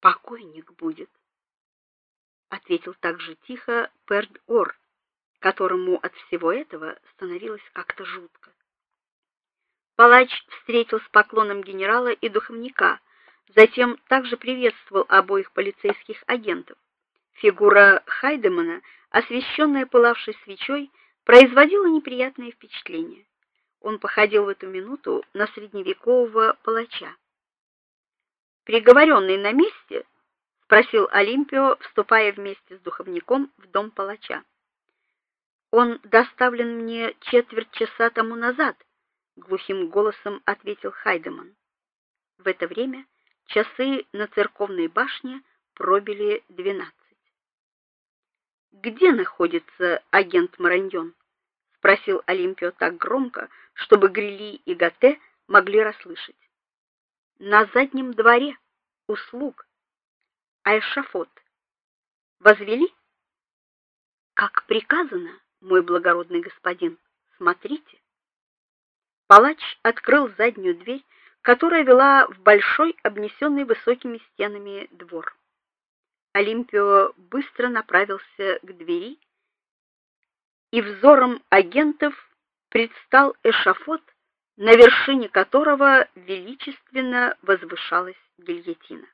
покойник будет, ответил также тихо Перд-Ор, которому от всего этого становилось как-то жутко. Палач встретил с поклоном генерала и духовника, затем также приветствовал обоих полицейских агентов. Фигура Хайдемана, освещенная пылавшей свечой, производила неприятное впечатление. Он походил в эту минуту на средневекового палача. Приговоренный на месте? спросил Олимпио, вступая вместе с духовником в дом палача. Он доставлен мне четверть часа тому назад, глухим голосом ответил Хайдеман. В это время часы на церковной башне пробили двенадцать. Где находится агент Мараньон? спросил Олимпио так громко, чтобы Грили и Гате могли расслышать. На заднем дворе услуг. А эшафот возвели? Как приказано, мой благородный господин. Смотрите. Палач открыл заднюю дверь, которая вела в большой, обнесенный высокими стенами двор. Олимпио быстро направился к двери и взором агентов предстал эшафот, на вершине которого величественно возвышалась гильотина.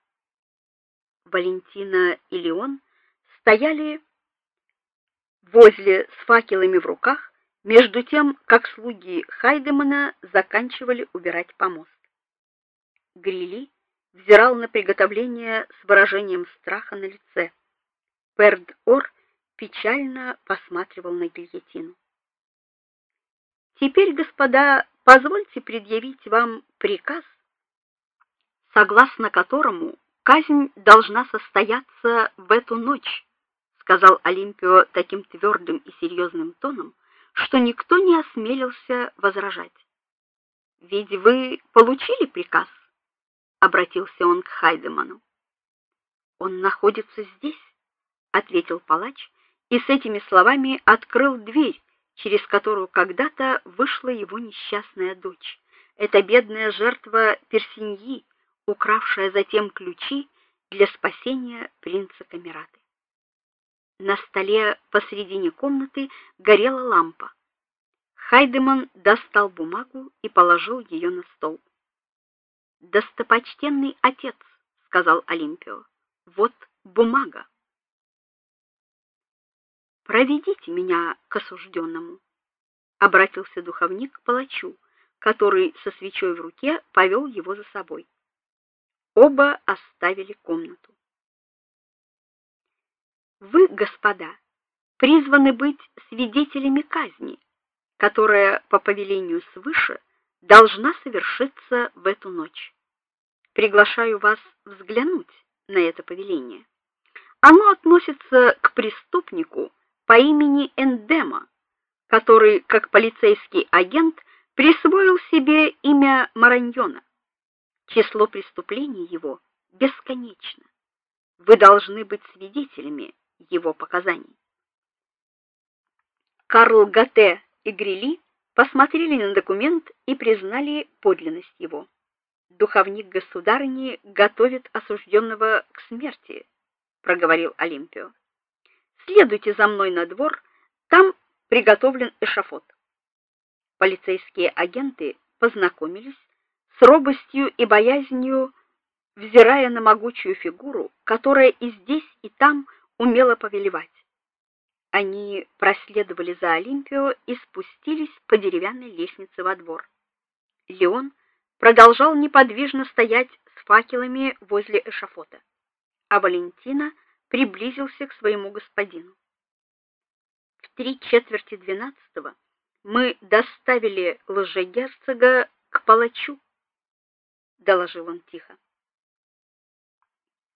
Валентина и Леон стояли возле с факелами в руках, между тем, как слуги Хайдемана заканчивали убирать помост. Грили взирал на приготовление с выражением страха на лице. Перд-Ор печально посматривал на гильотину. Теперь, господа, позвольте предъявить вам приказ, согласно которому казнь должна состояться в эту ночь, сказал Олимпио таким твердым и серьезным тоном, что никто не осмелился возражать. Ведь вы получили приказ, обратился он к Хайдеману. Он находится здесь, ответил палач и с этими словами открыл дверь, через которую когда-то вышла его несчастная дочь. Эта бедная жертва Персиньи, укравшая затем ключи для спасения принца Камераты. На столе посредине комнаты горела лампа. Хайдеман достал бумагу и положил ее на стол. "Достопочтенный отец", сказал Олимпио. "Вот бумага. Проведите меня к осужденному», — обратился духовник к палачу, который со свечой в руке повел его за собой. Оба оставили комнату. Вы, господа, призваны быть свидетелями казни, которая по повелению свыше должна совершиться в эту ночь. Приглашаю вас взглянуть на это повеление. Оно относится к преступнику, по имени Эндема, который, как полицейский агент, присвоил себе имя Мараньона. Число преступлений его бесконечно. Вы должны быть свидетелями его показаний. Карл Гате и Грили посмотрели на документ и признали подлинность его. Духовник государыни готовит осужденного к смерти, проговорил Олимпио. Следуйте за мной на двор, там приготовлен эшафот. Полицейские агенты познакомились с робостью и боязнью, взирая на могучую фигуру, которая и здесь, и там умела повелевать. Они проследовали за Олимпио и спустились по деревянной лестнице во двор. Леон продолжал неподвижно стоять с факелами возле эшафота, а Валентина приблизился к своему господину. В три четверти двенадцатого мы доставили лжегерцога к палачу, доложил он тихо.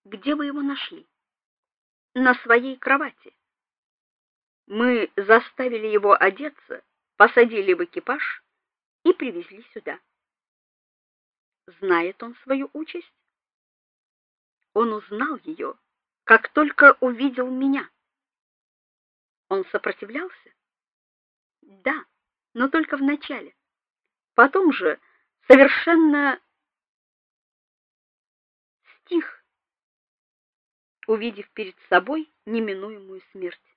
Где вы его нашли? На своей кровати. Мы заставили его одеться, посадили в экипаж и привезли сюда. Знает он свою участь? Он узнал ее как только увидел меня. Он сопротивлялся? Да, но только в начале. Потом же совершенно стих увидев перед собой неминуемую смерть.